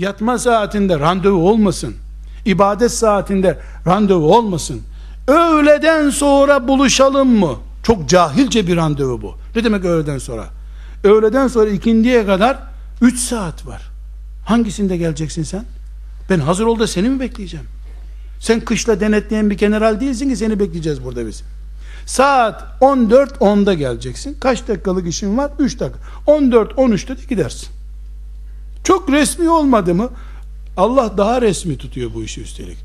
Yatma saatinde randevu olmasın. İbadet saatinde randevu olmasın. Öğleden sonra buluşalım mı? Çok cahilce bir randevu bu. Ne demek öğleden sonra? Öğleden sonra ikindiye kadar 3 saat var. Hangisinde geleceksin sen? Ben hazır ol da seni mi bekleyeceğim? Sen kışla denetleyen bir general değilsin ki seni bekleyeceğiz burada biz. Saat 14.10'da geleceksin. Kaç dakikalık işin var? 3 dakika. 14-13'te de gidersin. Çok resmi olmadı mı? Allah daha resmi tutuyor bu işi üstelik.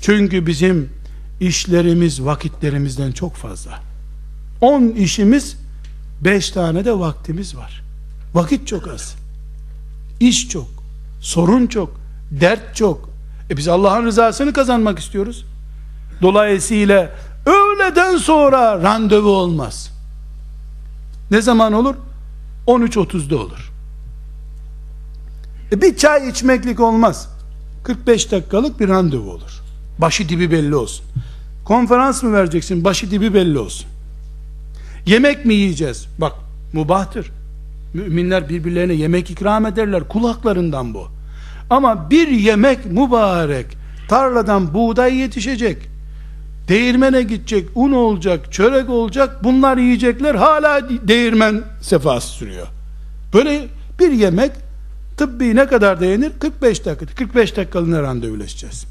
Çünkü bizim işlerimiz vakitlerimizden çok fazla. 10 işimiz 5 tane de vaktimiz var. Vakit çok az. İş çok. Sorun çok. Dert çok. E biz Allah'ın rızasını kazanmak istiyoruz. Dolayısıyla öğleden sonra randevu olmaz. Ne zaman olur? 13.30'da olur. E bir çay içmeklik olmaz. 45 dakikalık bir randevu olur. Başı dibi belli olsun. Konferans mı vereceksin? Başı dibi belli olsun. Yemek mi yiyeceğiz? Bak mubahtır. Müminler birbirlerine yemek ikram ederler. Kulaklarından bu. Ama bir yemek mübarek. Tarladan buğday yetişecek. Değirmene gidecek, un olacak, çörek olacak. Bunlar yiyecekler. Hala değirmen sefası sürüyor. Böyle bir yemek tıbbi ne kadar dayanır? 45 dakika. 45 dakikalığına randevuleşeceğiz.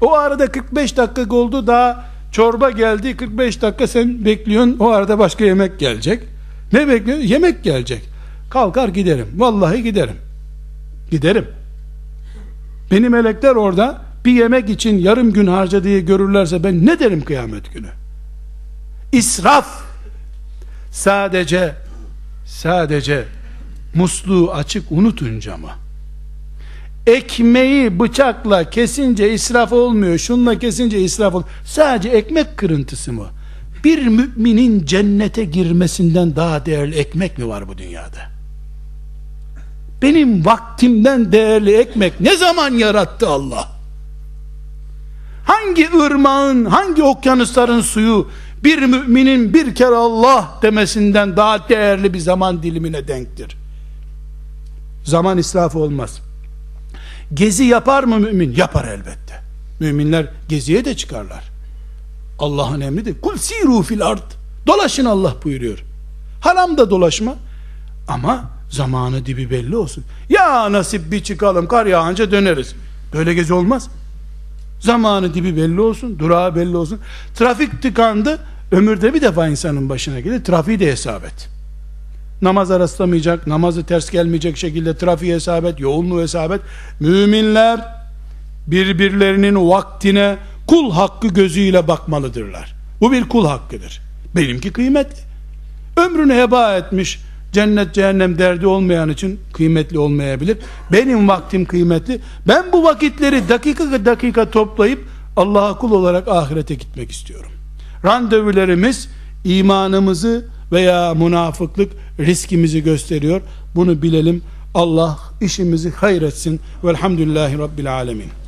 O arada 45 dakika oldu daha çorba geldi 45 dakika sen bekliyorsun o arada başka yemek gelecek. Ne bekliyorsun? Yemek gelecek. Kalkar giderim. Vallahi giderim. Giderim. Beni melekler orada bir yemek için yarım gün harcadığı görürlerse ben ne derim kıyamet günü? İsraf sadece sadece musluğu açık unutunca mı? Ekmeği bıçakla kesince israf olmuyor. Şunla kesince israf olmuyor. Sadece ekmek kırıntısı mı? Bir müminin cennete girmesinden daha değerli ekmek mi var bu dünyada? Benim vaktimden değerli ekmek ne zaman yarattı Allah? Hangi ırmağın, hangi okyanusların suyu bir müminin bir kere Allah demesinden daha değerli bir zaman dilimine denktir? Zaman israfı olmaz. Gezi yapar mı mümin? Yapar elbette. Müminler geziye de çıkarlar. Allah'ın emridir. Kul siru fil ard. Dolaşın Allah buyuruyor. Haram da dolaşma. Ama zamanı dibi belli olsun. Ya nasip bir çıkalım kar yağınca döneriz. Böyle gezi olmaz. Zamanı dibi belli olsun. Durağı belli olsun. Trafik tıkandı. Ömürde bir defa insanın başına gelir. Trafiği de hesap et namaza rastlamayacak, namazı ters gelmeyecek şekilde trafiğe hesap et, yoğunluğu hesap et. Müminler birbirlerinin vaktine kul hakkı gözüyle bakmalıdırlar. Bu bir kul hakkıdır. Benimki kıymetli. Ömrünü heba etmiş, cennet cehennem derdi olmayan için kıymetli olmayabilir. Benim vaktim kıymetli. Ben bu vakitleri dakika dakika toplayıp Allah'a kul olarak ahirete gitmek istiyorum. Randevularımız imanımızı veya münafıklık riskimizi gösteriyor. Bunu bilelim. Allah işimizi hayretsin. Velhamdülillahi Rabbil Alemin.